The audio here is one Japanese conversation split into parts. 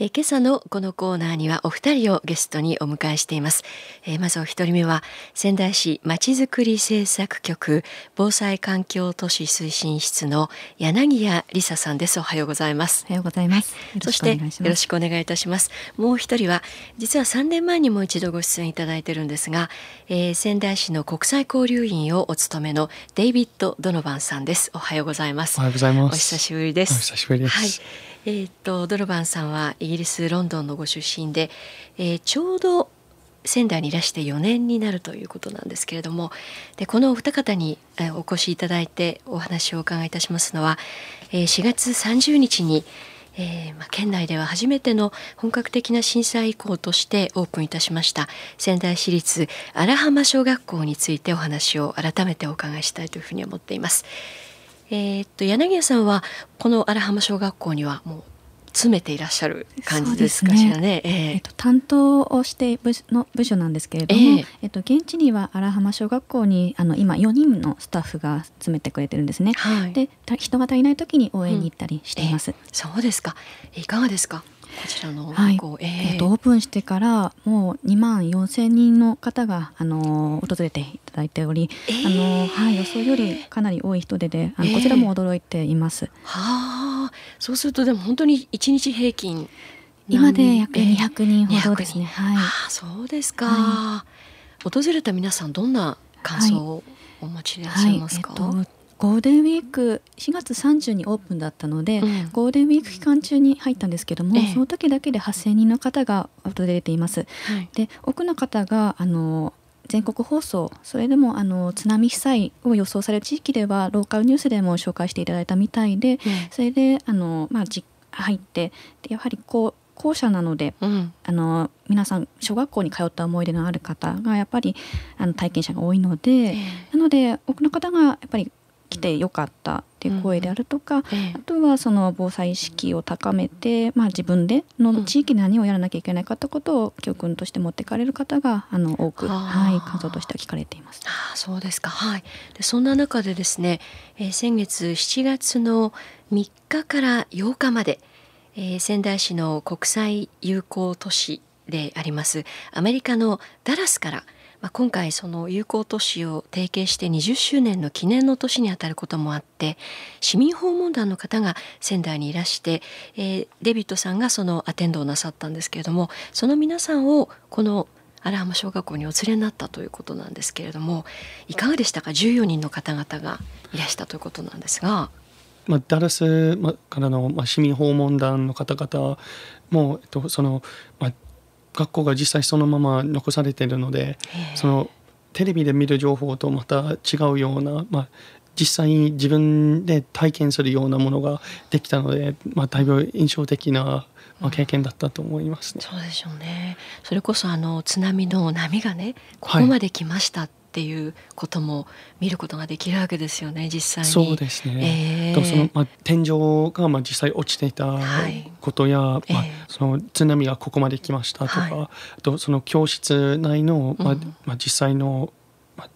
え今朝のこのコーナーにはお二人をゲストにお迎えしています。えー、まずお一人目は仙台市まちづくり政策局防災環境都市推進室の柳谷梨沙さんです。おはようございます。おはようございます。そしてよろしくお願いいたします。もう一人は実は3年前にも一度ご出演いただいてるんですが、えー、仙台市の国際交流員をお務めのデイビッド・ドノバンさんです。おはようございます。おはようございます。お久しぶりです。お久しぶりです。はいえー、っとドロバンさんはイギリスロンドンのご出身で、えー、ちょうど仙台にいらして4年になるということなんですけれどもでこのお二方にお越しいただいてお話をお伺いいたしますのは、え、4月30日に、えーま、県内では初めての本格的な震災遺構としてオープンいたしました仙台市立荒浜小学校についてお話を改めてお伺いしたいというふうに思っています。えー、っと柳谷さんはこの荒浜小学校にはもう詰めていらっしゃる感じですかしらね。ね。えー、えっと、担当をして部の部署なんですけれども、えー、えっと、現地には荒浜小学校にあの今4人のスタッフが詰めてくれてるんですね。はい、で人が足りない時に応援に行ったりしています。うんえ。ー、そうですか。いかがですか？こちらのはい、えー、とオープンしてからもう2万4千人の方があの訪れていただいており、えー、あのはい、予想よりかなり多い人手であの、こちらも驚いています。はあ。そうするとでも本当に1日平均今で約200人ほどですね。はい、あそうですか、はい、訪れた皆さんどんな感想をお持ちでいらっしゃいますか、はい。えっとゴールデンウィーク4月30にオープンだったので、うん、ゴールデンウィーク期間中に入ったんですけども、ええ、その時だけで8,000人の方が訪れています。はい、で多くの方があの全国放送それでもあの津波被災を予想される地域ではローカルニュースでも紹介していただいたみたいで、うん、それであの、まあ、じ入ってでやはりこう校舎なので、うん、あの皆さん小学校に通った思い出のある方がやっぱりあの体験者が多いので、えー、なので多くの方がやっぱり来てよかったっていう声であるとか、うんええ、あとはその防災意識を高めて、まあ、自分での地域で何をやらなきゃいけないかってことを教訓として持っていかれる方があの多く、はい、感想としては聞かれています。あそうですか、はい、でそんな中でですね、えー、先月7月の3日から8日まで、えー、仙台市の国際友好都市でありますアメリカのダラスからまあ、今回その友好都市を提携して20周年の記念の年にあたることもあって市民訪問団の方が仙台にいらして、えー、デビッドさんがそのアテンドをなさったんですけれどもその皆さんをこの荒浜小学校にお連れになったということなんですけれどもいかがでしたか？14人の方々がいらしたということなんですが。まあ、ダラスからの、市民訪問団の方々も、えっと、その、まあ、学校が実際そのまま残されているのでそのテレビで見る情報とまた違うような、まあ、実際に自分で体験するようなものができたので、まあ、だいぶ印象的な、まあ、経験だったと思いますね、うん、そうでしょうね。それこそあの津波の波がねここまで来ましたっっていうことも見ることができるわけですよね実際に。そうですね、えー、とその、まあ、天井がまあ実際落ちていたことや、はい、まあ、その津波がここまで来ましたとか、はい、あとその教室内の、まあまあ、実際の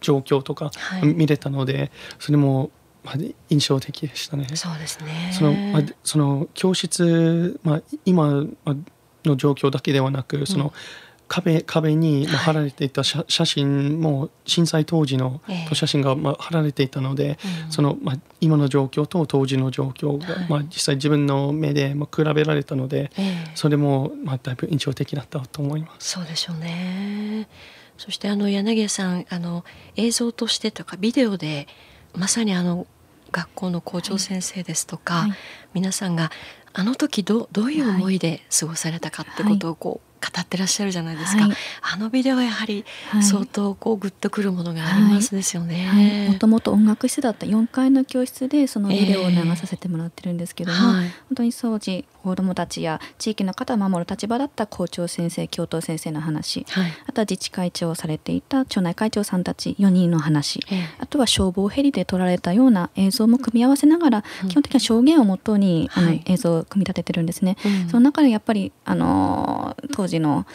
状況とか見れたので、はい、それもまあ、印象的でしたね。そうですね。その、まあ、その教室、まあ、今の状況だけではなく、その、うん壁壁に貼られていた写真も震災当時の写真がまあ貼られていたので、そのまあ今の状況と当時の状況がまあ実際自分の目でまあ比べられたので、それもまあだいぶ印象的だったと思います。そうでしょうね。そしてあの柳家さんあの映像としてとかビデオでまさにあの学校の校長先生ですとか、はい。はい、皆さんがあの時どどういう思いで過ごされたかってことをこう、語ってらっしゃるじゃないですか、はい、あのビデオはやはり相当こうグッとくるものがありますですよね。もともと音楽室だった4階の教室でそのビデオを流させてもらってるんですけども、えーはい、本当に当時子どもたちや地域の方を守る立場だった校長先生教頭先生の話、はい、あとは自治会長をされていた町内会長さんたち4人の話、えー、あとは消防ヘリで撮られたような映像も組み合わせながら、うん、基本的には証言をもとに、あの映像を組み立ててるんですね。うん、その中でやっぱりあの当時の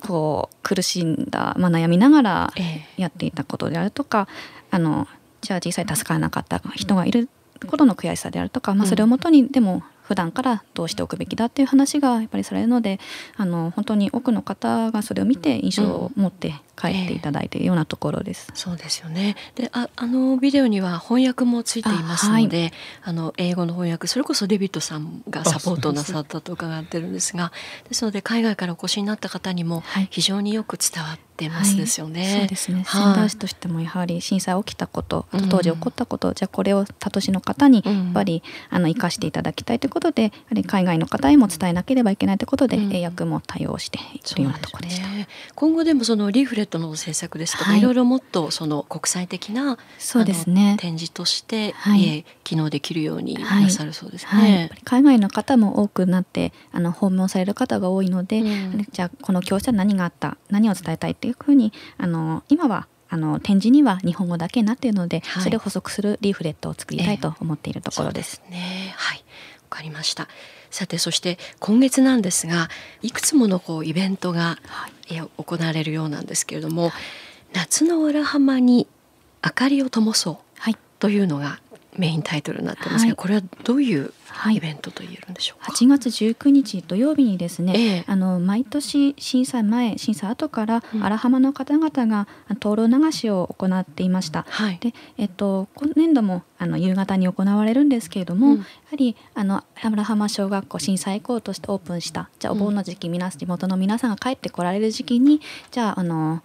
こう苦しんだ、まあ、悩みながらやっていたことであるとか、えー、あのじゃあ実際助からなかった人がいることの悔しさであるとか、まあ、それをもとにでも普段からどうしておくべきだっていう話がやっぱりされるのであの本当に多くの方がそれを見て印象を持って帰っていただいているようなところです。えー、そうですよね。でああのビデオには翻訳もついていますのであ、はい、の英語の翻訳それこそデビットさんがサポートなさったと伺ってるんですがですので海外からお越しになった方にも非常によく伝わってってますですよね。はい、そうですね。仙台市としてもやはり震災起きたこと、当時起こったこと、うん、じゃあこれを他都市の方にやっぱり、あの生かしていただきたいということで、やはり海外の方へも伝えなければいけないということで、うん、英訳も対応しているようなところでした。ね、今後でもそのリーフレットの制作ですとか、はい、いろいろもっとその国際的なそうですね。展示として、はい、機能できるようになさるそうですね。はい、海外の方も多くなってあの訪問される方が多いので、うん、じゃあこの教室は何があった何を伝えたいっていうふうにあの今はあの展示には日本語だけになっているので、はい、それを補足するリーフレットを作りたいと思っているところです。えー、ね、はい。わかりました。さてそして今月なんですがいくつものこうイベントが、はい、行われるようなんですけれども、夏の荒浜に明かりを灯そう、はい、というのがメインタイトルになってますが、はい、これはどういうイベントと言えるんでしょうか、はい、8月19日土曜日にですね、ええ、あの毎年震災前震災後から荒浜の方々が灯籠流しを行っていました、はい、でえっと今年度もあの夕方に行われるんですけれども、うん、やはりあの荒浜小学校震災以降としてオープンしたじゃあお盆の時期、うん、皆地元の皆さんが帰ってこられる時期にじゃああの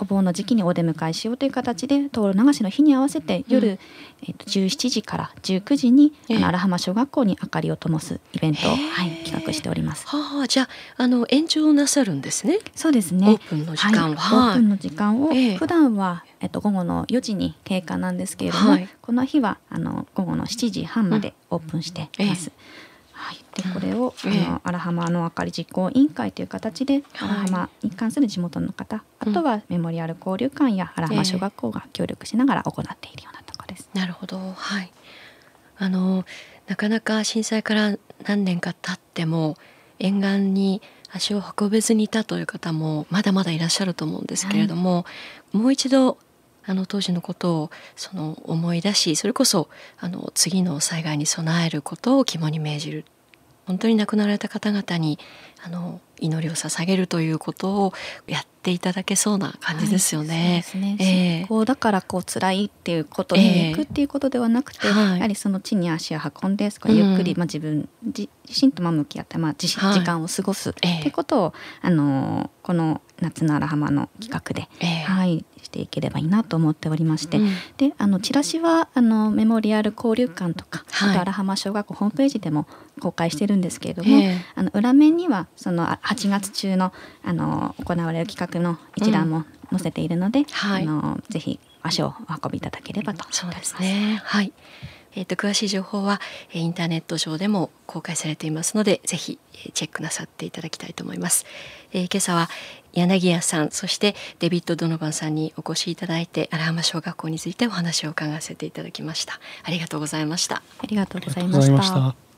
お盆の時期にお出迎えしようという形で灯籠流しの日に合わせて夜、うん、えー、と17時から19時に、えー、荒浜小学校に明かりを灯すイベントを、はい、企画しております。はあ、じゃあの延長なさるんですね。そうですね。オープンの時間は、はい、オープンの時間を、普段はえっと午後の4時に経過なんですけれども、はい、この日はあの午後の7時半までオープンしています。うん。えーはい、でこれを、うん、あの荒浜のあかり実行委員会という形で、荒浜に関する地元の方、あとはメモリアル交流館や荒浜小学校が協力しながら行っているようなところです。えー、なるほど、はい。あのなかなか震災から何年か経っても沿岸に足を運べずにいたという方もまだまだいらっしゃると思うんですけれども、はい、もう一度あの当時のことをその思い出しそれこそあの次の災害に備えることを肝に銘じる。本当に亡くなられた方々にあの祈りを捧げるということをやっていただけそうな感じですよね。はい、ね。えー、こうだからこう辛いっていうことに行くっていうことではなくて、えー、やはりその地に足を運んでそこゆっくり、うん、まあ、自分自身と向き合って、まあ、時間を過ごすっていうことを、えー、あのこの夏の荒浜の企画で、えー、はいしていければいいなと思っておりまして、うん、であのチラシはあのメモリアル交流館とか、はい、あと荒浜小学校ホームページでも公開してるんですけれども、あの裏面にはその8月中のあの行われる企画の一覧も載せているので、うんはい、あのぜひ足をお運びいただければと思います。そうですね。はいえーと、詳しい情報はインターネット上でも公開されていますのでぜひチェックなさっていただきたいと思います。えー、今朝は柳谷さんそしてデビッド・ドノバンさんにお越しいただいて荒浜小学校についてお話を伺わせていただきました。ありがとうございました。ありがとうございました。